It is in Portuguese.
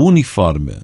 uniforme.